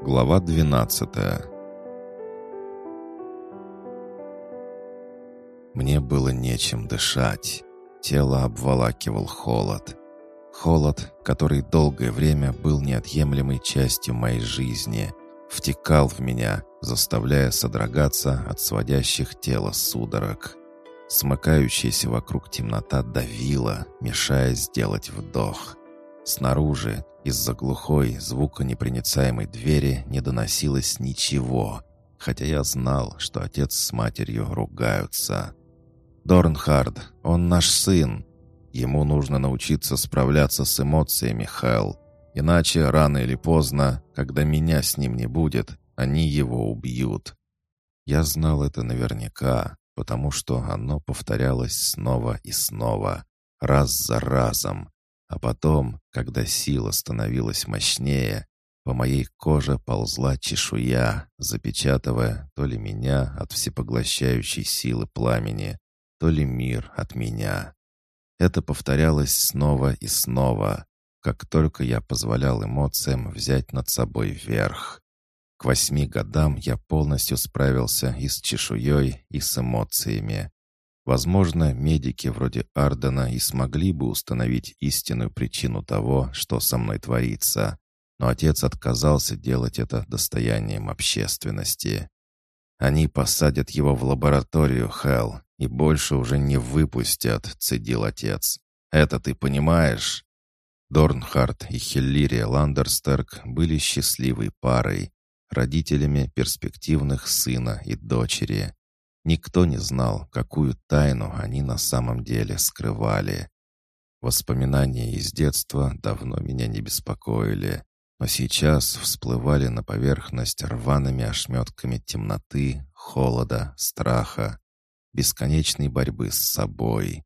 Глава 12 Мне было нечем дышать. Тело обволакивал холод. Холод, который долгое время был неотъемлемой частью моей жизни, втекал в меня, заставляя содрогаться от сводящих тело судорог. Смыкающаяся вокруг темнота давила, мешая сделать вдох. Снаружи, из-за глухой, звуконепроницаемой двери не доносилось ничего, хотя я знал, что отец с матерью ругаются. «Дорнхард, он наш сын. Ему нужно научиться справляться с эмоциями, Хэл. Иначе, рано или поздно, когда меня с ним не будет, они его убьют». Я знал это наверняка, потому что оно повторялось снова и снова, раз за разом, а потом, когда сила становилась мощнее, по моей коже ползла чешуя, запечатывая то ли меня от всепоглощающей силы пламени, то ли мир от меня. Это повторялось снова и снова, как только я позволял эмоциям взять над собой верх. К восьми годам я полностью справился и с чешуей, и с эмоциями. Возможно, медики вроде Ардена и смогли бы установить истинную причину того, что со мной творится, но отец отказался делать это достоянием общественности. «Они посадят его в лабораторию, Хелл, и больше уже не выпустят», — цедил отец. «Это ты понимаешь?» Дорнхард и Хеллирия Ландерстерк были счастливой парой, родителями перспективных сына и дочери. Никто не знал, какую тайну они на самом деле скрывали. Воспоминания из детства давно меня не беспокоили, но сейчас всплывали на поверхность рваными ошметками темноты, холода, страха, бесконечной борьбы с собой.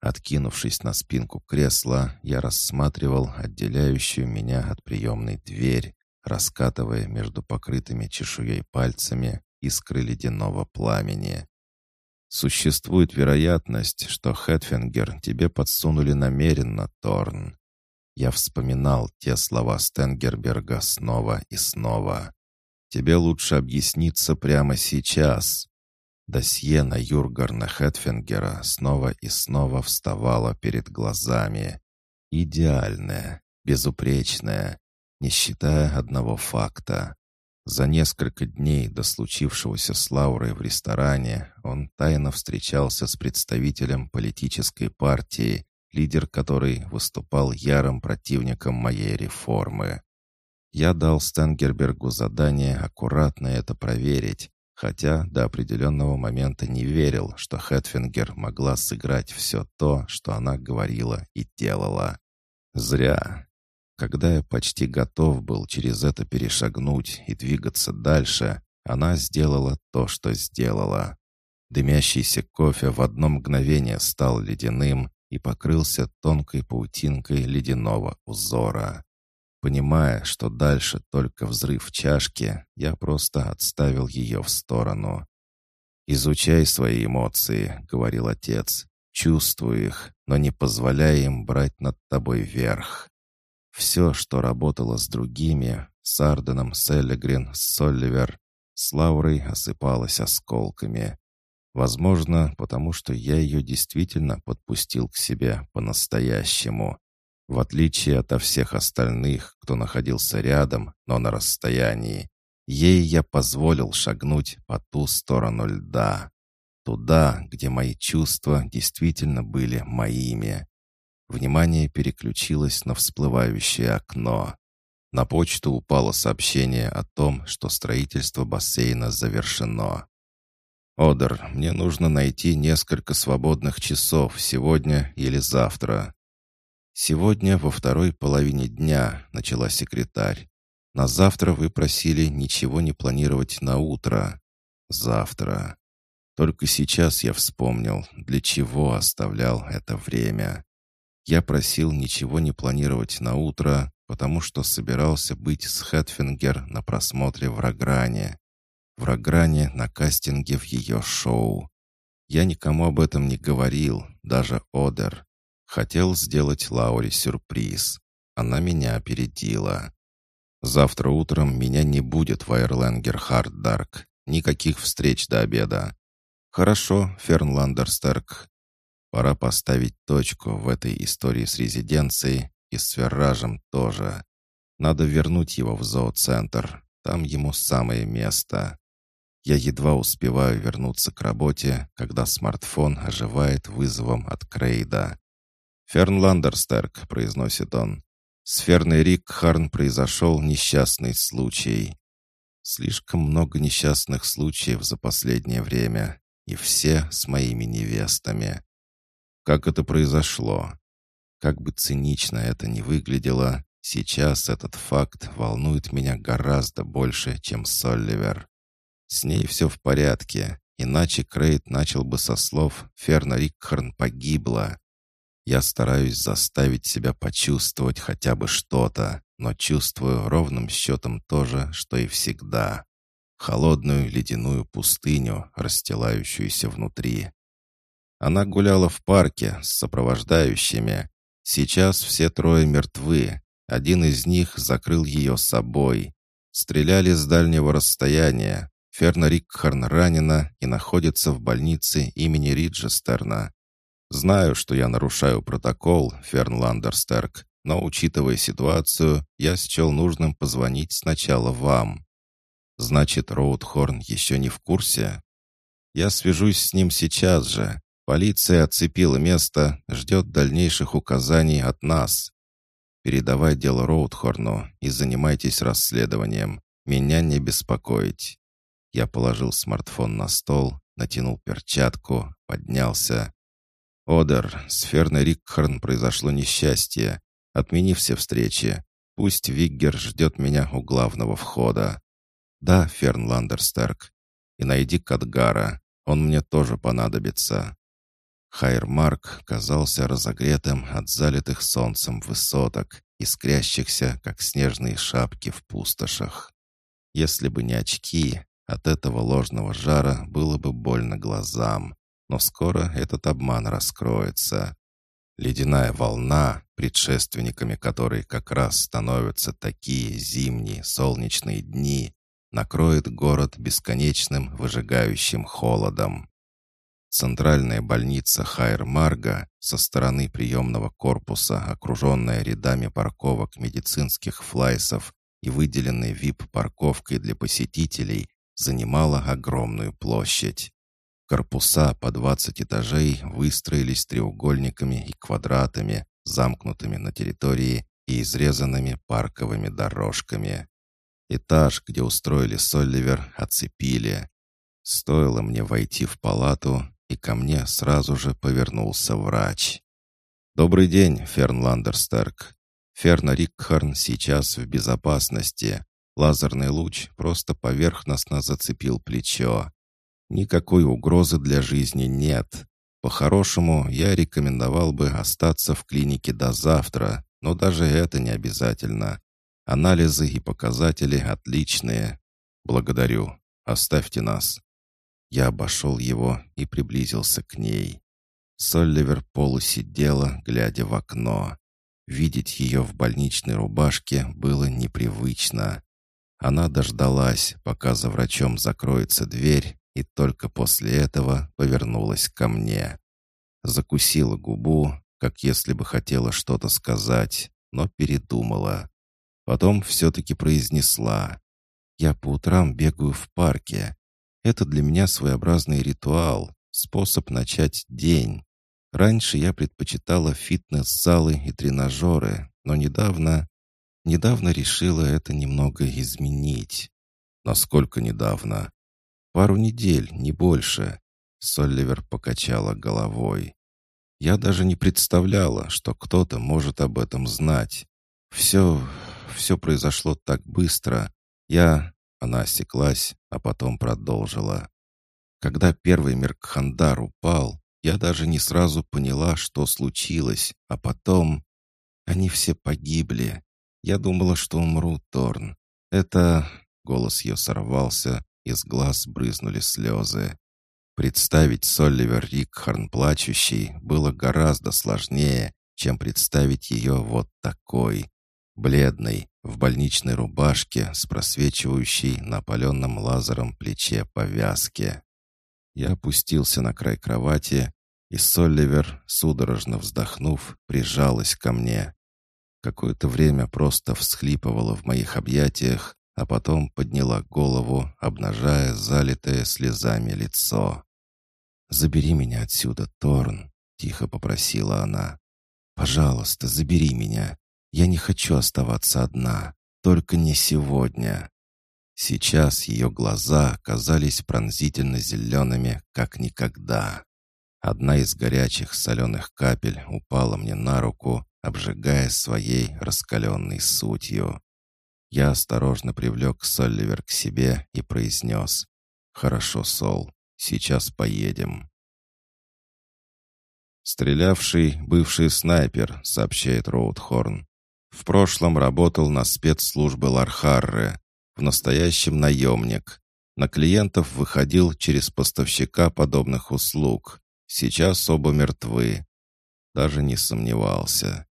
Откинувшись на спинку кресла, я рассматривал отделяющую меня от приемной дверь, раскатывая между покрытыми чешуей пальцами искры ледяного пламени. Существует вероятность, что Хэтфингер тебе подсунули намеренно, Торн. Я вспоминал те слова Стенгерберга снова и снова. Тебе лучше объясниться прямо сейчас. Досье на Юргарна Хэтфингера снова и снова вставало перед глазами. Идеальное, безупречное, не считая одного факта. За несколько дней до случившегося с Лаурой в ресторане он тайно встречался с представителем политической партии, лидер которой выступал ярым противником моей реформы. Я дал Стенгербергу задание аккуратно это проверить, хотя до определенного момента не верил, что Хэтфингер могла сыграть все то, что она говорила и делала. Зря. Когда я почти готов был через это перешагнуть и двигаться дальше, она сделала то, что сделала. Дымящийся кофе в одно мгновение стал ледяным и покрылся тонкой паутинкой ледяного узора. Понимая, что дальше только взрыв чашки, я просто отставил ее в сторону. «Изучай свои эмоции», — говорил отец. «Чувствуй их, но не позволяй им брать над тобой верх. Все, что работало с другими, с Арденом, Селлигрин, Солливер, с Лаурой осыпалось осколками. Возможно, потому что я ее действительно подпустил к себе по-настоящему. В отличие от всех остальных, кто находился рядом, но на расстоянии, ей я позволил шагнуть по ту сторону льда. Туда, где мои чувства действительно были моими. Внимание переключилось на всплывающее окно. На почту упало сообщение о том, что строительство бассейна завершено. «Одер, мне нужно найти несколько свободных часов сегодня или завтра». «Сегодня во второй половине дня», — начала секретарь. «На завтра вы просили ничего не планировать на утро. Завтра. Только сейчас я вспомнил, для чего оставлял это время. Я просил ничего не планировать на утро, потому что собирался быть с Хэтфингер на просмотре в Рогране. В Рогране на кастинге в ее шоу. Я никому об этом не говорил, даже Одер. Хотел сделать Лауре сюрприз. Она меня опередила. Завтра утром меня не будет в Айрленгер Харддарк. Никаких встреч до обеда. Хорошо, Фернландерстерк. Пора поставить точку в этой истории с резиденцией и с Ферражем тоже. Надо вернуть его в зооцентр. Там ему самое место. Я едва успеваю вернуться к работе, когда смартфон оживает вызовом от Крейда. «Фернландерстерк», — произносит он. «С Ферной Рикхарн произошел несчастный случай. Слишком много несчастных случаев за последнее время, и все с моими невестами. Как это произошло? Как бы цинично это ни выглядело, сейчас этот факт волнует меня гораздо больше, чем Солливер. С ней все в порядке, иначе Крейт начал бы со слов «Ферна Рикхарн погибла». Я стараюсь заставить себя почувствовать хотя бы что-то, но чувствую ровным счетом то же, что и всегда. Холодную ледяную пустыню, расстилающуюся внутри. Она гуляла в парке с сопровождающими. Сейчас все трое мертвы. Один из них закрыл ее собой. Стреляли с дальнего расстояния. Ферна Рикхарн ранена и находится в больнице имени Риджестерна. Знаю, что я нарушаю протокол, Ферн Ландерстерк, но, учитывая ситуацию, я счел нужным позвонить сначала вам. Значит, Роудхорн еще не в курсе? Я свяжусь с ним сейчас же. Полиция оцепила место, ждет дальнейших указаний от нас. Передавай дело Роудхорну и занимайтесь расследованием. Меня не беспокоить. Я положил смартфон на стол, натянул перчатку, поднялся. «Одер, с Ферной Рикхарн произошло несчастье. Отмени все встречи. Пусть Виггер ждет меня у главного входа». «Да, Ферн Ландерстерк. И найди Кадгара. Он мне тоже понадобится». Хайермарк казался разогретым от залитых солнцем высоток, искрящихся, как снежные шапки в пустошах. Если бы не очки, от этого ложного жара было бы больно глазам. Но скоро этот обман раскроется. Ледяная волна, предшественниками которой как раз становятся такие зимние солнечные дни, накроет город бесконечным выжигающим холодом. Центральная больница Хайр-Марга со стороны приемного корпуса, окруженная рядами парковок медицинских флайсов и выделенной VIP-парковкой для посетителей, занимала огромную площадь. Корпуса по 20 этажей выстроились треугольниками и квадратами, замкнутыми на территории и изрезанными парковыми дорожками. Этаж, где устроили Солливер, оцепили. Стоило мне войти в палату, и ко мне сразу же повернулся врач. «Добрый день, Ферн Ландерстерк. Ферна Рикхарн сейчас в безопасности. Лазерный луч просто поверхностно зацепил плечо. Никакой угрозы для жизни нет. По-хорошему, я рекомендовал бы остаться в клинике до завтра, но даже это не обязательно. Анализы и показатели отличные. Благодарю. Оставьте нас. Я обошел его и приблизился к ней. Солливер полусидела, глядя в окно. Видеть ее в больничной рубашке было непривычно. Она дождалась, пока за врачом закроется дверь, и только после этого повернулась ко мне. Закусила губу, как если бы хотела что-то сказать, но передумала. Потом все-таки произнесла. «Я по утрам бегаю в парке. Это для меня своеобразный ритуал, способ начать день. Раньше я предпочитала фитнес-залы и тренажеры, но недавно... Недавно решила это немного изменить. Насколько недавно? Пару недель, не больше. Солливер покачала головой. Я даже не представляла, что кто-то может об этом знать. Все, все произошло так быстро. Я... Она осеклась, а потом продолжила. Когда первый Меркхандар упал, я даже не сразу поняла, что случилось, а потом... Они все погибли. Я думала, что умру, Торн. Это... Голос ее сорвался, из глаз брызнули слезы. Представить Солливер Рикхарн плачущей было гораздо сложнее, чем представить ее вот такой. Бледный, в больничной рубашке с просвечивающей на опаленном лазером плече повязки. Я опустился на край кровати, и Солливер, судорожно вздохнув, прижалась ко мне. Какое-то время просто всхлипывала в моих объятиях, а потом подняла голову, обнажая залитое слезами лицо. «Забери меня отсюда, Торн», — тихо попросила она. «Пожалуйста, забери меня. Я не хочу оставаться одна. Только не сегодня». Сейчас ее глаза казались пронзительно зелеными, как никогда. Одна из горячих соленых капель упала мне на руку, обжигая своей раскаленной сутью. Я осторожно привлек Солливер к себе и произнес «Хорошо, Сол, сейчас поедем». «Стрелявший бывший снайпер», — сообщает Роудхорн. «В прошлом работал на спецслужбы Лархарры, в настоящем наемник. На клиентов выходил через поставщика подобных услуг. Сейчас оба мертвы. Даже не сомневался.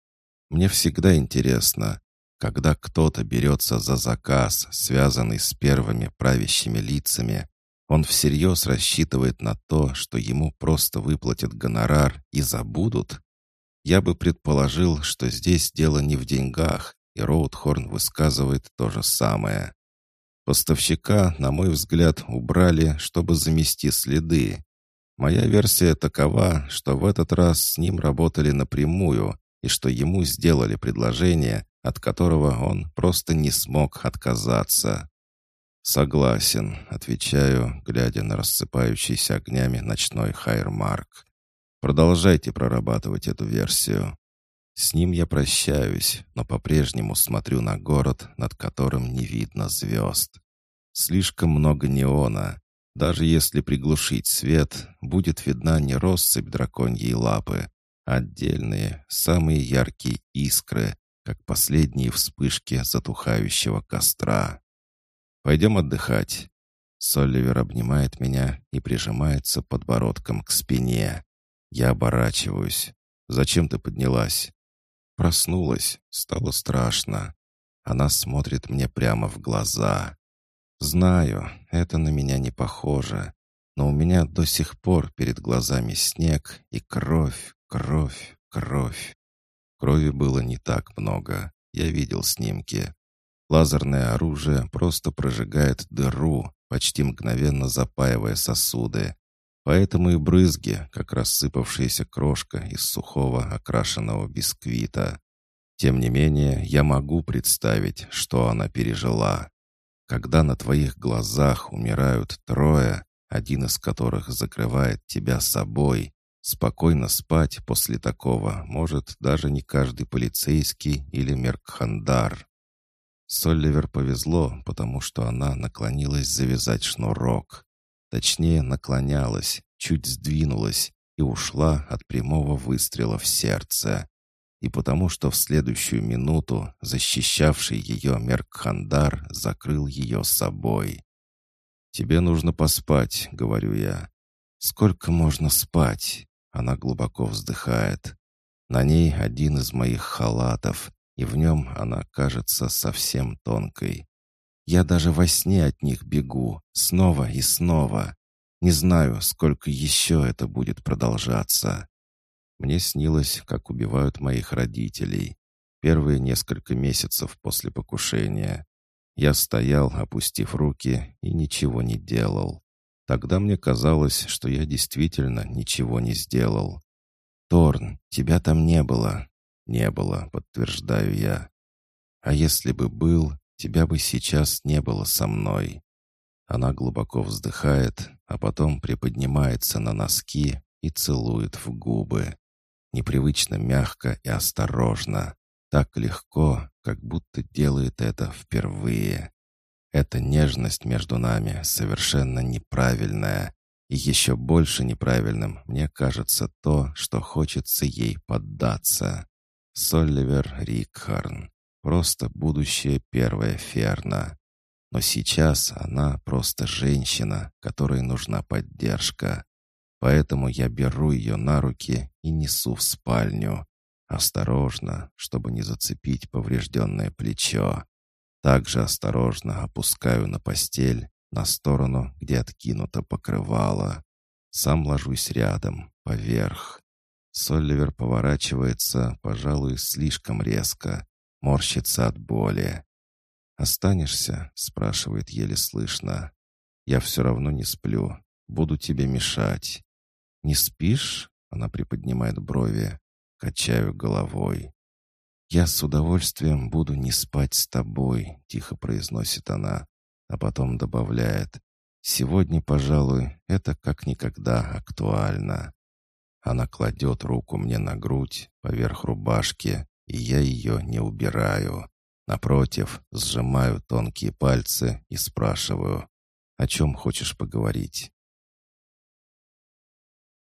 Мне всегда интересно, когда кто-то берется за заказ, связанный с первыми правящими лицами, он всерьез рассчитывает на то, что ему просто выплатят гонорар и забудут? Я бы предположил, что здесь дело не в деньгах, и Роудхорн высказывает то же самое. Поставщика, на мой взгляд, убрали, чтобы замести следы. Моя версия такова, что в этот раз с ним работали напрямую, и что ему сделали предложение, от которого он просто не смог отказаться. «Согласен», — отвечаю, глядя на рассыпающийся огнями ночной Хайрмарк. «Продолжайте прорабатывать эту версию». С ним я прощаюсь, но по-прежнему смотрю на город, над которым не видно звезд. Слишком много неона. Даже если приглушить свет, будет видна не россыпь драконьей лапы, а отдельные, самые яркие искры, как последние вспышки затухающего костра. «Пойдем отдыхать». Солливер обнимает меня и прижимается подбородком к спине. Я оборачиваюсь. «Зачем ты поднялась?» Проснулась, стало страшно. Она смотрит мне прямо в глаза. Знаю, это на меня не похоже, но у меня до сих пор перед глазами снег и кровь, кровь, кровь. Крови было не так много. Я видел снимки. Лазерное оружие просто прожигает дыру, почти мгновенно запаивая сосуды. Поэтому и брызги, как рассыпавшаяся крошка из сухого окрашенного бисквита. Тем не менее, я могу представить, что она пережила. Когда на твоих глазах умирают трое, один из которых закрывает тебя собой, спокойно спать после такого может даже не каждый полицейский или меркхандар. Солливер повезло, потому что она наклонилась завязать шнурок. Точнее, наклонялась, чуть сдвинулась и ушла от прямого выстрела в сердце. И потому что в следующую минуту защищавший ее Меркхандар закрыл ее собой. «Тебе нужно поспать», — говорю я. «Сколько можно спать?» Она глубоко вздыхает. На ней один из моих халатов, и в нем она кажется совсем тонкой. Я даже во сне от них бегу, снова и снова. Не знаю, сколько еще это будет продолжаться. Мне снилось, как убивают моих родителей. Первые несколько месяцев после покушения. Я стоял, опустив руки, и ничего не делал. Тогда мне казалось, что я действительно ничего не сделал. «Торн, тебя там не было». «Не было», — подтверждаю я. «А если бы был, тебя бы сейчас не было со мной». Она глубоко вздыхает, а потом приподнимается на носки и целует в губы. Непривычно мягко и осторожно. Так легко, как будто делает это впервые. Эта нежность между нами совершенно неправильная. И еще больше неправильным мне кажется то, что хочется ей поддаться. Солливер Рикхарн. Просто будущее первая Ферна. Но сейчас она просто женщина, которой нужна поддержка. Поэтому я беру ее на руки и несу в спальню. Осторожно, чтобы не зацепить поврежденное плечо. Также осторожно опускаю на постель, на сторону, где откинуто покрывало. Сам ложусь рядом, поверх. Солливер поворачивается, пожалуй, слишком резко, морщится от боли. «Останешься?» — спрашивает еле слышно. «Я все равно не сплю. Буду тебе мешать». «Не спишь?» — она приподнимает брови. Качаю головой. «Я с удовольствием буду не спать с тобой», — тихо произносит она, а потом добавляет. «Сегодня, пожалуй, это как никогда актуально». Она кладет руку мне на грудь, поверх рубашки, и я ее не убираю. Напротив, сжимаю тонкие пальцы и спрашиваю, «О чем хочешь поговорить?»